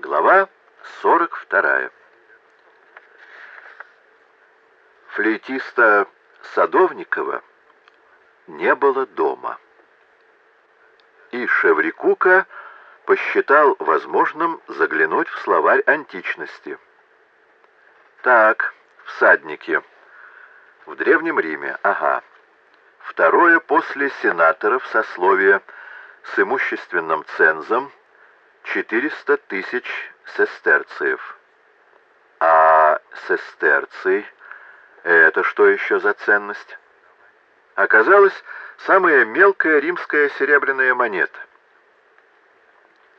Глава 42. Флейтиста Садовникова не было дома. И Шеврикука посчитал возможным заглянуть в словарь античности. Так, всадники. В Древнем Риме, ага. Второе после сенаторов сословие с имущественным цензом 400 тысяч сестерциев. А сестерций — это что еще за ценность? Оказалось, самая мелкая римская серебряная монета.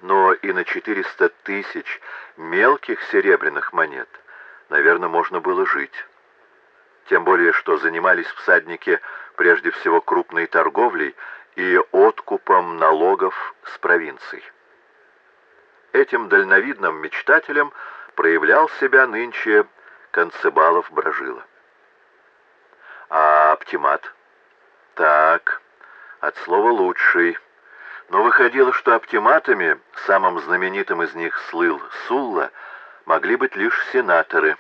Но и на 400 тысяч мелких серебряных монет, наверное, можно было жить. Тем более, что занимались всадники прежде всего крупной торговлей и откупом налогов с провинций. Этим дальновидным мечтателем проявлял себя нынче Концебалов Брожила. А оптимат? Так, от слова «лучший». Но выходило, что оптиматами, самым знаменитым из них слыл Сулла, могли быть лишь сенаторы.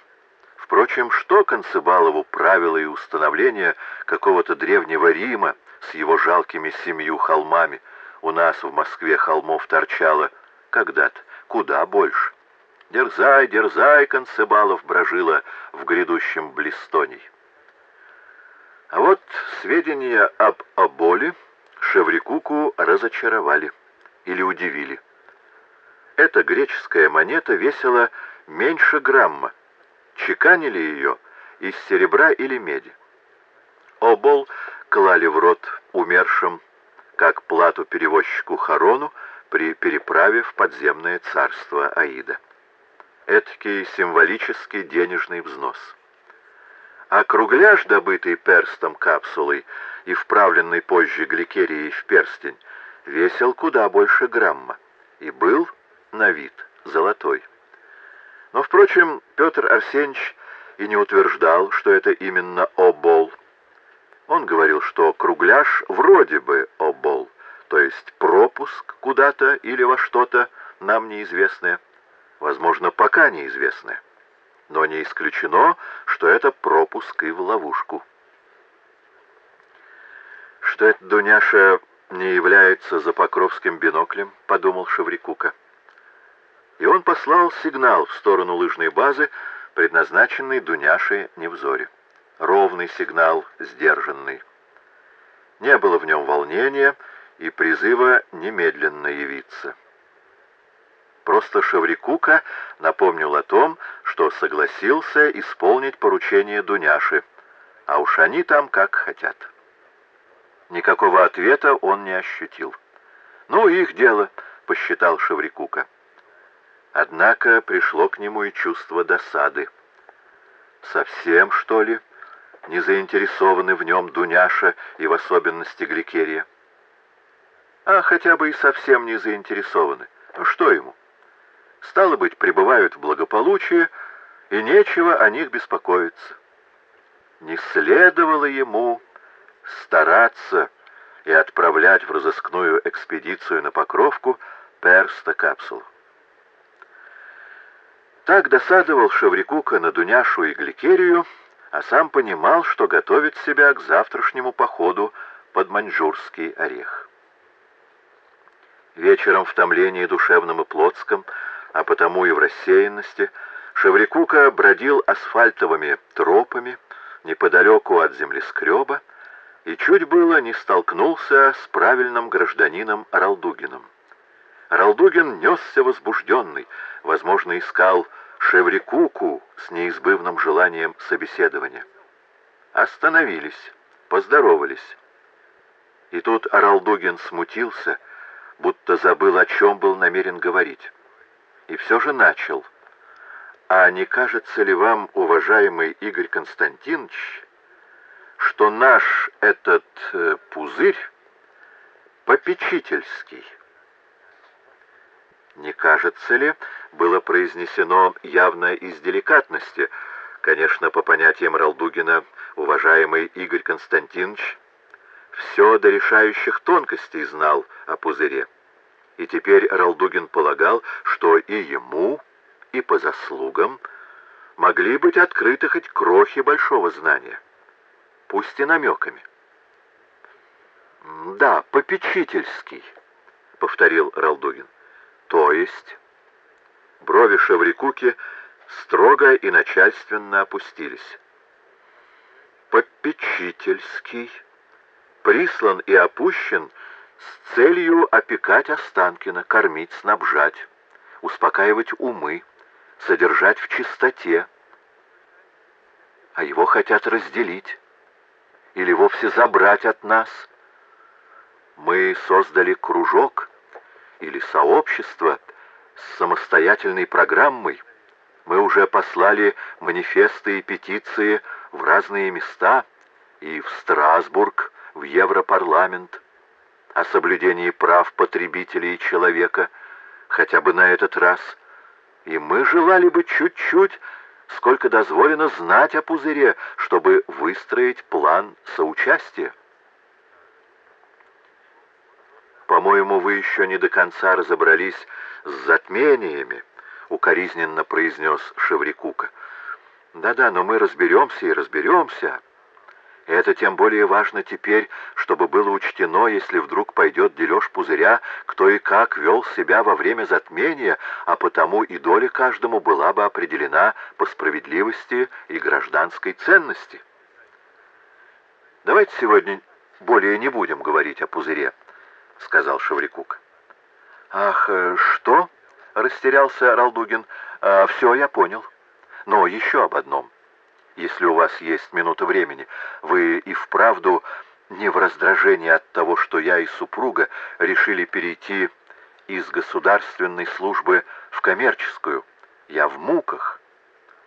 Впрочем, что Концебалову правила и установления какого-то древнего Рима с его жалкими семью холмами, у нас в Москве холмов торчало когда-то куда больше. Дерзай, дерзай, Концебалов брожила в грядущем Блистоней. А вот сведения об Аболе Шеврикуку разочаровали или удивили. Эта греческая монета весила меньше грамма. Чеканили ее из серебра или меди. Обол клали в рот умершим, как плату перевозчику Харону, при переправе в подземное царство Аида. Эдакий символический денежный взнос. А кругляш, добытый перстом капсулой и вправленный позже гликерией в перстень, весил куда больше грамма и был на вид золотой. Но, впрочем, Петр Арсеньевич и не утверждал, что это именно обол. Он говорил, что кругляш вроде бы обол, то есть пропуск куда-то или во что-то нам неизвестное, возможно, пока неизвестное. Но не исключено, что это пропуск и в ловушку. Что это Дуняша не является за Покровским биноклем, подумал Шеврикука. И он послал сигнал в сторону лыжной базы, предназначенный Дуняше Невзоре. Ровный сигнал, сдержанный. Не было в нем волнения, и призыва немедленно явиться. Просто Шеврикука напомнил о том, что согласился исполнить поручение Дуняши, а уж они там как хотят. Никакого ответа он не ощутил. «Ну, их дело», — посчитал Шеврикука. Однако пришло к нему и чувство досады. «Совсем, что ли, не заинтересованы в нем Дуняша и в особенности Гликерия?» А хотя бы и совсем не заинтересованы. Ну что ему? Стало быть, пребывают в благополучии, и нечего о них беспокоиться. Не следовало ему стараться и отправлять в разыскную экспедицию на Покровку перста капсул. Так досадовал Шеврикука на Дуняшу и Гликерию, а сам понимал, что готовит себя к завтрашнему походу под маньчжурский орех. Вечером в томлении душевном и плотском, а потому и в рассеянности, Шеврикука бродил асфальтовыми тропами неподалеку от землескреба и чуть было не столкнулся с правильным гражданином Ралдугиным. Ралдугин несся возбужденный, возможно, искал Шеврикуку с неизбывным желанием собеседования. Остановились, поздоровались. И тут Аралдугин смутился будто забыл, о чем был намерен говорить. И все же начал. «А не кажется ли вам, уважаемый Игорь Константинович, что наш этот э, пузырь попечительский?» «Не кажется ли?» было произнесено явно из деликатности. Конечно, по понятиям Ралдугина, уважаемый Игорь Константинович все до решающих тонкостей знал о пузыре. И теперь Ралдугин полагал, что и ему, и по заслугам могли быть открыты хоть крохи большого знания, пусть и намеками. «Да, попечительский», — повторил Ралдугин. «То есть...» Брови Шеврикуки строго и начальственно опустились. «Попечительский, прислан и опущен с целью опекать Останкина, кормить, снабжать, успокаивать умы, содержать в чистоте. А его хотят разделить или вовсе забрать от нас. Мы создали кружок или сообщество с самостоятельной программой. Мы уже послали манифесты и петиции в разные места, и в Страсбург, в Европарламент о соблюдении прав потребителей и человека, хотя бы на этот раз. И мы желали бы чуть-чуть, сколько дозволено знать о пузыре, чтобы выстроить план соучастия. «По-моему, вы еще не до конца разобрались с затмениями», — укоризненно произнес Шеврикука. «Да-да, но мы разберемся и разберемся». Это тем более важно теперь, чтобы было учтено, если вдруг пойдет дележ пузыря, кто и как вел себя во время затмения, а потому и доля каждому была бы определена по справедливости и гражданской ценности. «Давайте сегодня более не будем говорить о пузыре», — сказал Шеврикук. «Ах, э, что?» — растерялся Ралдугин. «А, «Все, я понял. Но еще об одном» если у вас есть минута времени. Вы и вправду не в раздражении от того, что я и супруга решили перейти из государственной службы в коммерческую. Я в муках.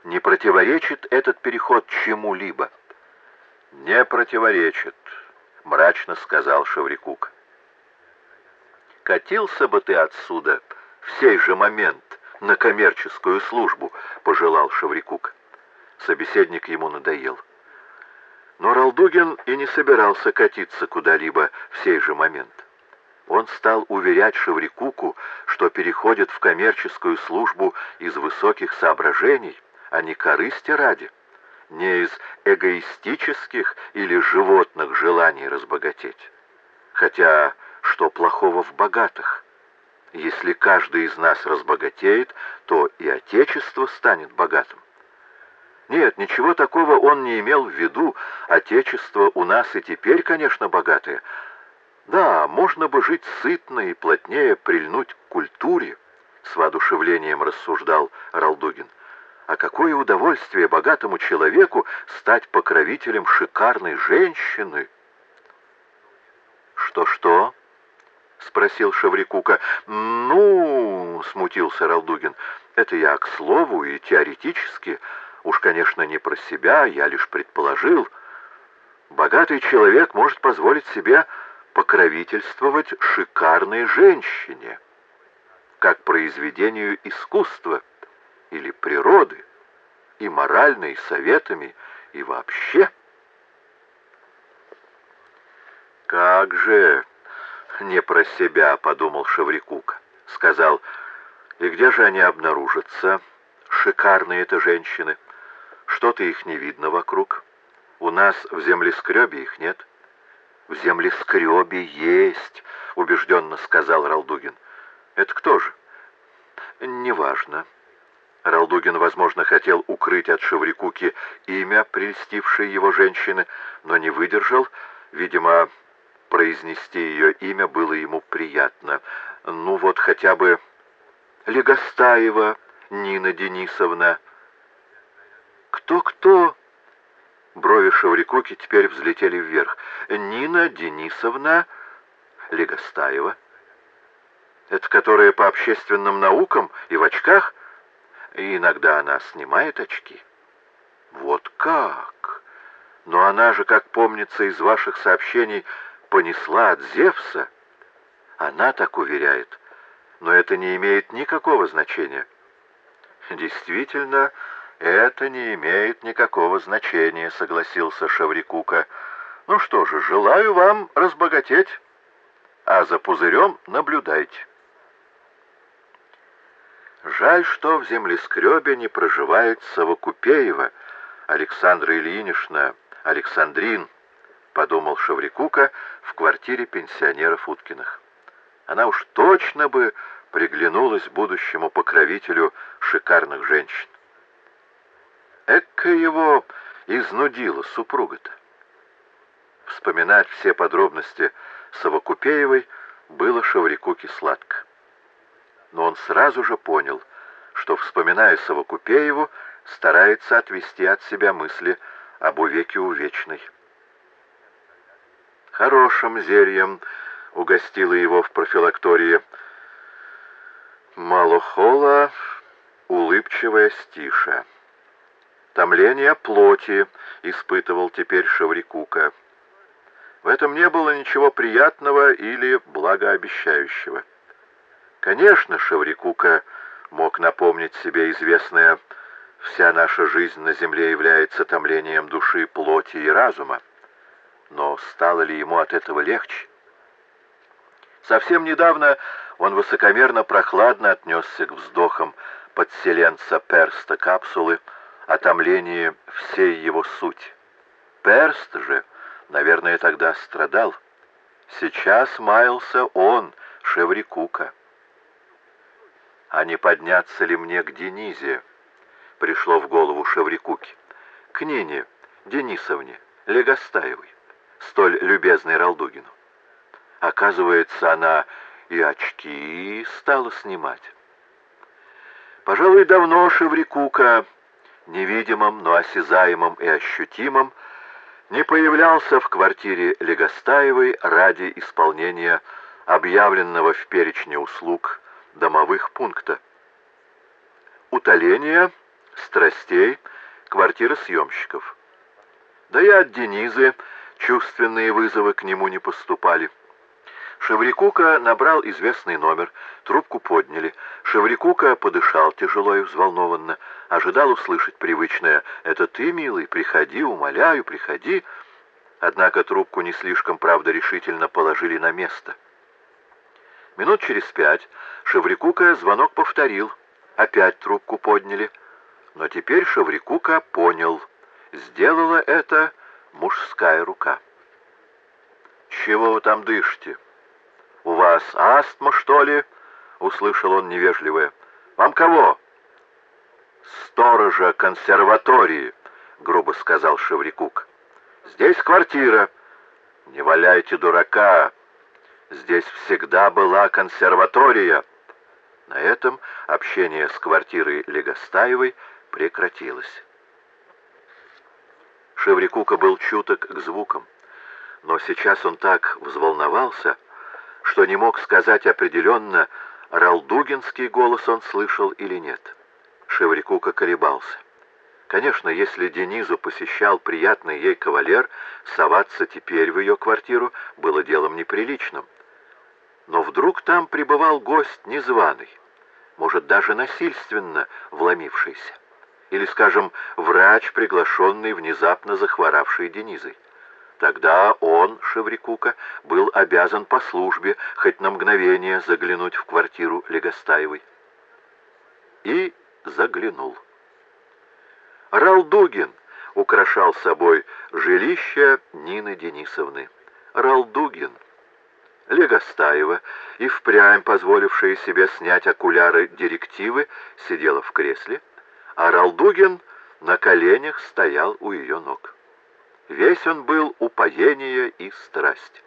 Не противоречит этот переход чему-либо? Не противоречит, мрачно сказал Шеврикук. Катился бы ты отсюда в сей же момент на коммерческую службу, пожелал Шеврикук. Собеседник ему надоел. Но Ралдугин и не собирался катиться куда-либо в сей же момент. Он стал уверять Шеврикуку, что переходит в коммерческую службу из высоких соображений, а не корысти ради, не из эгоистических или животных желаний разбогатеть. Хотя что плохого в богатых? Если каждый из нас разбогатеет, то и Отечество станет богатым. Нет, ничего такого он не имел в виду. Отечество у нас и теперь, конечно, богатое. Да, можно бы жить сытно и плотнее прильнуть к культуре, с воодушевлением рассуждал Ралдугин. А какое удовольствие богатому человеку стать покровителем шикарной женщины! «Что-что?» — спросил Шеврикука. «Ну...» — смутился Ралдугин. «Это я к слову и теоретически...» Уж, конечно, не про себя, я лишь предположил. Богатый человек может позволить себе покровительствовать шикарной женщине, как произведению искусства или природы, и морально, и советами, и вообще. «Как же не про себя», — подумал Шеврикук. Сказал, «и где же они обнаружатся, шикарные это женщины?» Что-то их не видно вокруг. У нас в землескребе их нет. В землескребе есть, убежденно сказал Ралдугин. Это кто же? Неважно. Ралдугин, возможно, хотел укрыть от Шеврикуки имя прельстившей его женщины, но не выдержал. Видимо, произнести ее имя было ему приятно. Ну вот хотя бы Легостаева Нина Денисовна, «Кто-кто?» Брови Шеврикуки теперь взлетели вверх. «Нина Денисовна Легостаева. Это которая по общественным наукам и в очках? И иногда она снимает очки». «Вот как? Но она же, как помнится из ваших сообщений, понесла от Зевса. Она так уверяет, но это не имеет никакого значения». «Действительно, «Это не имеет никакого значения», — согласился Шаврикука. «Ну что же, желаю вам разбогатеть, а за пузырем наблюдайте». Жаль, что в землескребе не проживает Совокупеева, Александра Ильинична, Александрин, подумал Шаврикука в квартире пенсионеров Уткиных. Она уж точно бы приглянулась будущему покровителю шикарных женщин. Экка его изнудила супруга-то. Вспоминать все подробности Совокупеевой было Шаврикуке сладко. Но он сразу же понял, что, вспоминая Совокупееву, старается отвести от себя мысли об увеке увечной. Хорошим зельем угостила его в профилактории Малохола улыбчивая стиша. Томление плоти испытывал теперь Шаврикука. В этом не было ничего приятного или благообещающего. Конечно, Шаврикука мог напомнить себе известное «вся наша жизнь на земле является томлением души, плоти и разума». Но стало ли ему от этого легче? Совсем недавно он высокомерно прохладно отнесся к вздохам подселенца Перста капсулы о всей его сути. Перст же, наверное, тогда страдал. Сейчас маялся он, Шеврикука. А не подняться ли мне к Денизе? Пришло в голову Шеврикуке. К Нине Денисовне Легостаевой столь любезной Ралдугину. Оказывается, она и очки стала снимать. Пожалуй, давно Шеврикука, невидимым, но осязаемым и ощутимым, не появлялся в квартире Легостаевой ради исполнения объявленного в перечне услуг домовых пункта. Утоление страстей квартиры съемщиков. Да и от Денизы Чувственные вызовы к нему не поступали. Шеврикука набрал известный номер, трубку подняли. Шеврикука подышал тяжело и взволнованно, ожидал услышать привычное «Это ты, милый, приходи, умоляю, приходи». Однако трубку не слишком, правда, решительно положили на место. Минут через пять Шеврикука звонок повторил. Опять трубку подняли. Но теперь Шеврикука понял. Сделала это мужская рука. «Чего вы там дышите? У вас астма, что ли?» — услышал он невежливое. «Вам кого?» «Сторожа консерватории», — грубо сказал Шеврикук. «Здесь квартира». «Не валяйте дурака. Здесь всегда была консерватория». На этом общение с квартирой Легостаевой прекратилось. Шеврикука был чуток к звукам, но сейчас он так взволновался, что не мог сказать определенно, ралдугинский голос он слышал или нет. Шеврикука колебался. Конечно, если Денизу посещал приятный ей кавалер, соваться теперь в ее квартиру было делом неприличным. Но вдруг там пребывал гость незваный, может, даже насильственно вломившийся или, скажем, врач, приглашенный внезапно захворавшей Денизой. Тогда он, Шеврикука, был обязан по службе хоть на мгновение заглянуть в квартиру Легостаевой. И заглянул. Ралдугин украшал собой жилище Нины Денисовны. Ралдугин. Легостаева, и впрямь позволившая себе снять окуляры директивы, сидела в кресле, а Ралдугин на коленях стоял у ее ног. Весь он был упоение и страсть.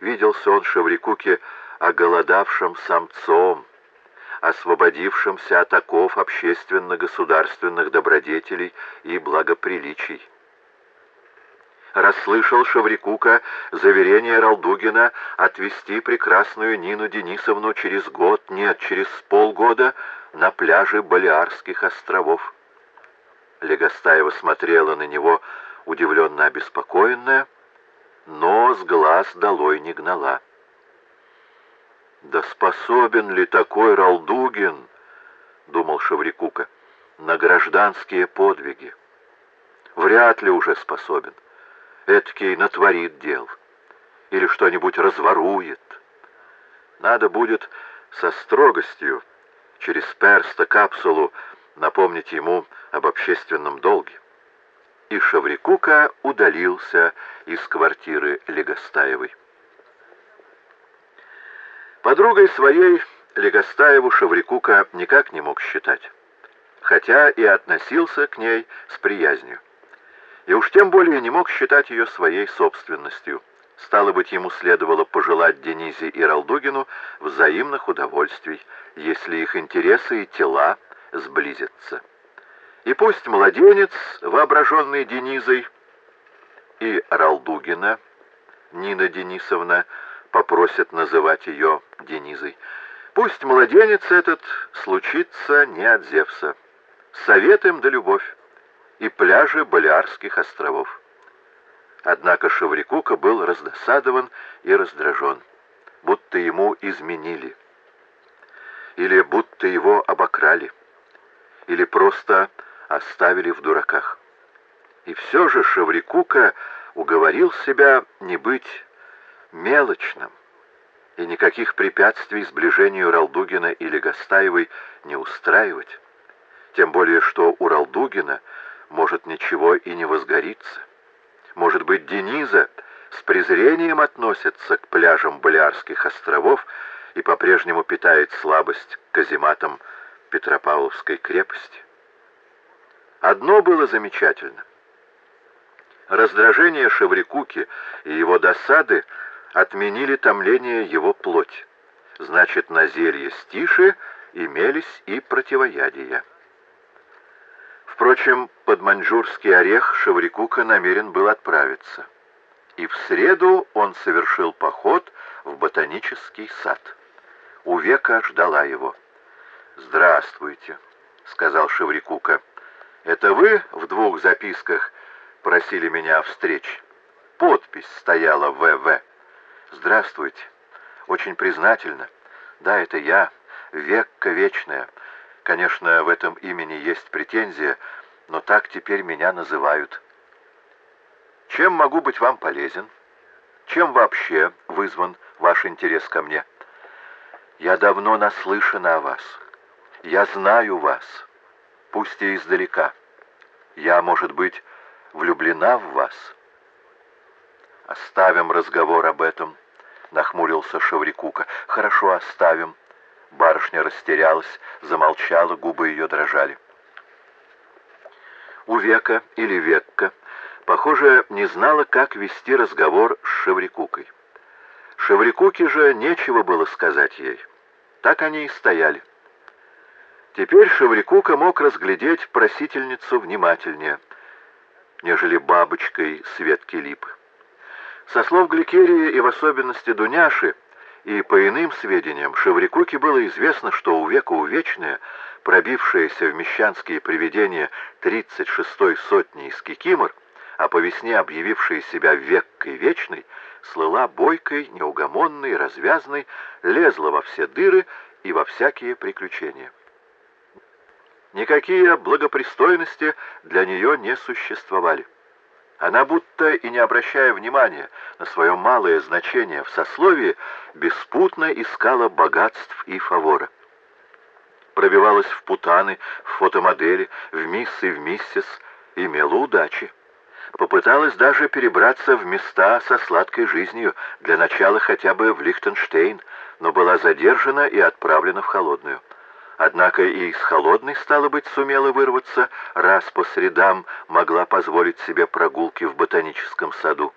Виделся он Шеврикуке оголодавшим самцом, освободившимся от оков общественно-государственных добродетелей и благоприличий. Расслышал Шеврикука заверение Ралдугина отвезти прекрасную Нину Денисовну через год, нет, через полгода на пляже Балиарских островов. Легостаева смотрела на него, удивленно обеспокоенная, но с глаз долой не гнала. «Да способен ли такой Ралдугин, — думал Шаврикука, — на гражданские подвиги? Вряд ли уже способен. Эдакий натворит дел или что-нибудь разворует. Надо будет со строгостью через перста капсулу напомнить ему об общественном долге. И Шаврикука удалился из квартиры Легостаевой. Подругой своей Легостаеву Шаврикука никак не мог считать, хотя и относился к ней с приязнью. И уж тем более не мог считать ее своей собственностью. Стало быть, ему следовало пожелать Денизе и Ралдугину взаимных удовольствий, если их интересы и тела сблизятся. И пусть младенец, воображенный Денизой, и Ралдугина, Нина Денисовна, попросят называть ее Денизой, пусть младенец этот случится не от Зевса. Совет им да любовь и пляжи Балиарских островов. Однако Шеврикука был раздосадован и раздражен, будто ему изменили, или будто его обокрали, или просто оставили в дураках. И все же Шеврикука уговорил себя не быть мелочным и никаких препятствий сближению Ралдугина или Гастаевой не устраивать, тем более что у Ралдугина может ничего и не возгориться. Может быть, Дениза с презрением относится к пляжам Балиарских островов и по-прежнему питает слабость к казематам Петропавловской крепости. Одно было замечательно. Раздражение Шеврикуки и его досады отменили томление его плоть. Значит, на зелье стиши имелись и противоядия. Впрочем, под маньчжурский орех Шеврикука намерен был отправиться. И в среду он совершил поход в ботанический сад. Увека ждала его. «Здравствуйте», — сказал Шеврикука. «Это вы в двух записках просили меня о встрече?» Подпись стояла «ВВ». «Здравствуйте. Очень признательно. Да, это я, Векка Вечная. Конечно, в этом имени есть претензия, но так теперь меня называют. Чем могу быть вам полезен? Чем вообще вызван ваш интерес ко мне? Я давно наслышана о вас. Я знаю вас, пусть и издалека. Я, может быть, влюблена в вас. Оставим разговор об этом, нахмурился Шаврикука. Хорошо, оставим. Барышня растерялась, замолчала, губы ее дрожали. У Века или Векка, похоже, не знала, как вести разговор с Шеврикукой. Шеврикуке же нечего было сказать ей. Так они и стояли. Теперь Шеврикука мог разглядеть просительницу внимательнее, нежели бабочкой Светки Липы. Со слов Гликерии и в особенности Дуняши, и по иным сведениям, Шеврикуке было известно, что у века увечная, пробившаяся в мещанские привидения 36-й сотни из Кикимор, а по весне объявившая себя веккой вечной, слыла бойкой, неугомонной, развязной, лезла во все дыры и во всякие приключения. Никакие благопристойности для нее не существовали. Она, будто и не обращая внимания на свое малое значение в сословии, беспутно искала богатств и фавора. Пробивалась в путаны, в фотомодели, в мисс и в миссис, имела удачи. Попыталась даже перебраться в места со сладкой жизнью, для начала хотя бы в Лихтенштейн, но была задержана и отправлена в холодную. Однако и из холодной, стало быть, сумела вырваться, раз по средам могла позволить себе прогулки в ботаническом саду.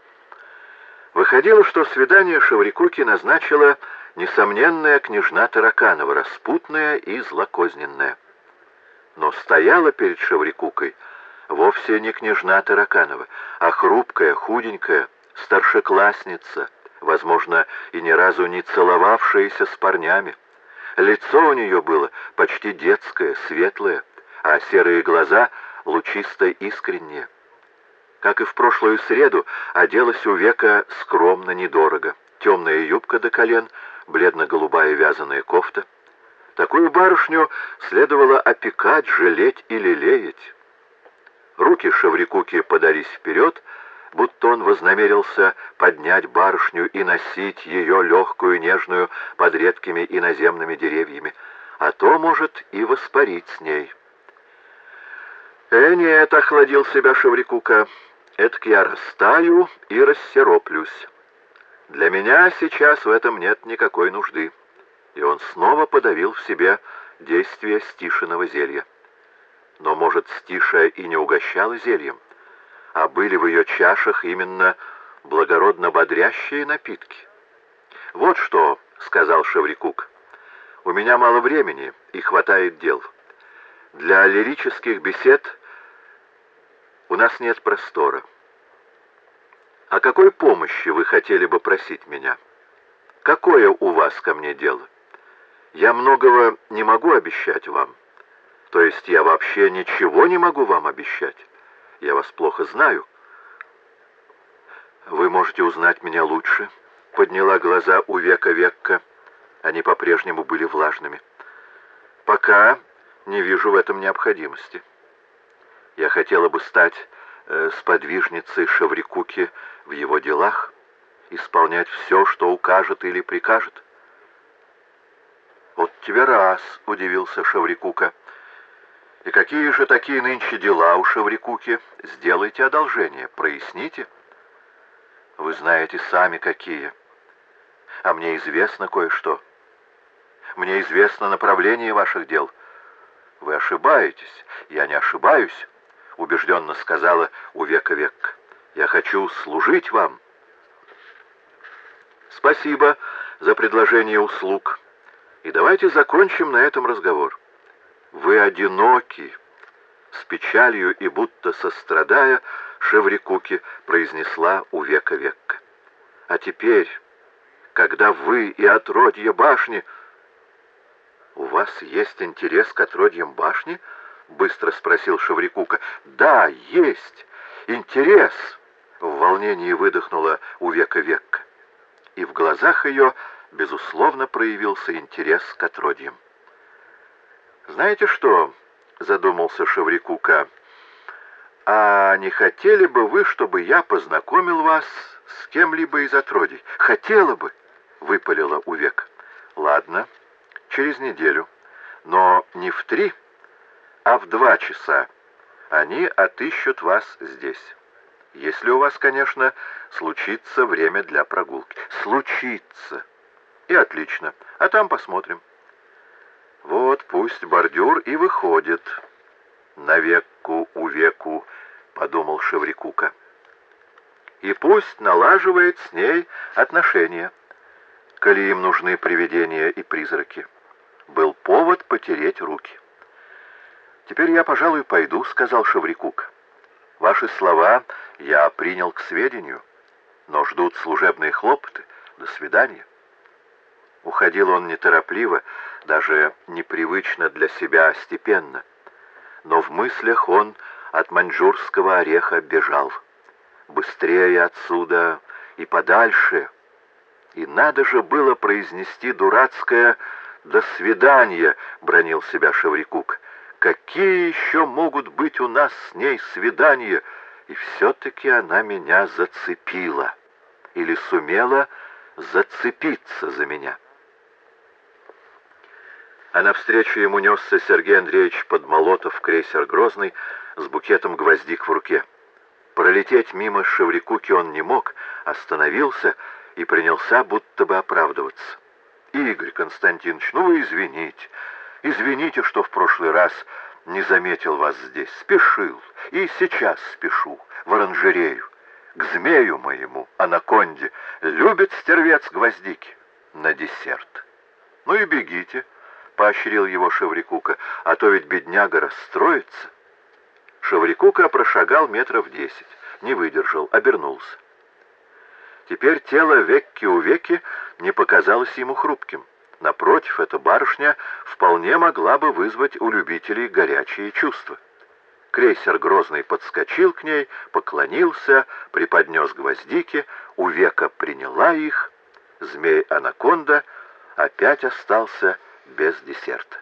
Выходило, что свидание Шаврикуки назначила несомненная княжна Тараканова, распутная и злокозненная. Но стояла перед Шаврикукой вовсе не княжна Тараканова, а хрупкая, худенькая, старшеклассница, возможно, и ни разу не целовавшаяся с парнями. Лицо у нее было почти детское, светлое, а серые глаза лучисто искренние. Как и в прошлую среду, оделась у века скромно, недорого. Темная юбка до колен, бледно-голубая вязаная кофта. Такую барышню следовало опекать, жалеть и лелеять. Руки Шаврикуки подались вперед, будто он вознамерился поднять барышню и носить ее легкую, нежную, под редкими иноземными деревьями. а то, может, и воспарить с ней. «Э, нет», — охладил себя Шеврикука, — «этак я растаю и рассероплюсь. Для меня сейчас в этом нет никакой нужды». И он снова подавил в себе действие стишиного зелья. Но, может, стиша и не угощала зельем, а были в ее чашах именно благородно бодрящие напитки. «Вот что», — сказал Шеврикук, — «у меня мало времени и хватает дел». Для лирических бесед у нас нет простора. О какой помощи вы хотели бы просить меня? Какое у вас ко мне дело? Я многого не могу обещать вам. То есть я вообще ничего не могу вам обещать. Я вас плохо знаю. Вы можете узнать меня лучше. Подняла глаза у века Векка. Они по-прежнему были влажными. Пока не вижу в этом необходимости. Я хотела бы стать э, сподвижницей Шаврикуки в его делах, исполнять все, что укажет или прикажет. «Вот тебе раз», — удивился Шаврикука. «И какие же такие нынче дела у Шаврикуки? Сделайте одолжение, проясните». «Вы знаете сами, какие. А мне известно кое-что. Мне известно направление ваших дел». «Вы ошибаетесь. Я не ошибаюсь», — убежденно сказала у века век. «Я хочу служить вам». «Спасибо за предложение услуг. И давайте закончим на этом разговор. Вы одиноки». С печалью и будто сострадая, Шеврикуки произнесла у века век. «А теперь, когда вы и отродье башни...» «У вас есть интерес к отродьям башни?» — быстро спросил Шеврикука. «Да, есть! Интерес!» — в волнении выдохнула у века векка. И в глазах ее, безусловно, проявился интерес к отродьям. «Знаете что?» — задумался Шеврикука. «А не хотели бы вы, чтобы я познакомил вас с кем-либо из отродий?» «Хотела бы!» — выпалила Увек. «Ладно» через неделю, но не в три, а в два часа. Они отыщут вас здесь. Если у вас, конечно, случится время для прогулки. Случится. И отлично. А там посмотрим. Вот пусть бордюр и выходит. На веку у веку, подумал Шеврикука. И пусть налаживает с ней отношения, коли им нужны привидения и призраки был повод потереть руки. «Теперь я, пожалуй, пойду», — сказал Шеврикук. «Ваши слова я принял к сведению, но ждут служебные хлопоты. До свидания». Уходил он неторопливо, даже непривычно для себя степенно. Но в мыслях он от маньчжурского ореха бежал. Быстрее отсюда и подальше. И надо же было произнести дурацкое «До свидания!» — бронил себя Шеврикук. «Какие еще могут быть у нас с ней свидания?» И все-таки она меня зацепила. Или сумела зацепиться за меня. А навстречу ему несся Сергей Андреевич Подмолотов, крейсер «Грозный», с букетом гвоздик в руке. Пролететь мимо Шеврикуки он не мог, остановился и принялся будто бы оправдываться. Игорь Константинович, ну вы извините. Извините, что в прошлый раз не заметил вас здесь. Спешил. И сейчас спешу. В оранжерею. К змею моему, анаконде. Любит стервец гвоздики. На десерт. Ну и бегите, поощрил его Шеврикука, а то ведь бедняга расстроится. Шеврикука прошагал метров десять, не выдержал, обернулся. Теперь тело векки у веки не показалось ему хрупким. Напротив, эта барышня вполне могла бы вызвать у любителей горячие чувства. Крейсер Грозный подскочил к ней, поклонился, преподнес гвоздики, у века приняла их. Змей-анаконда опять остался без десерта.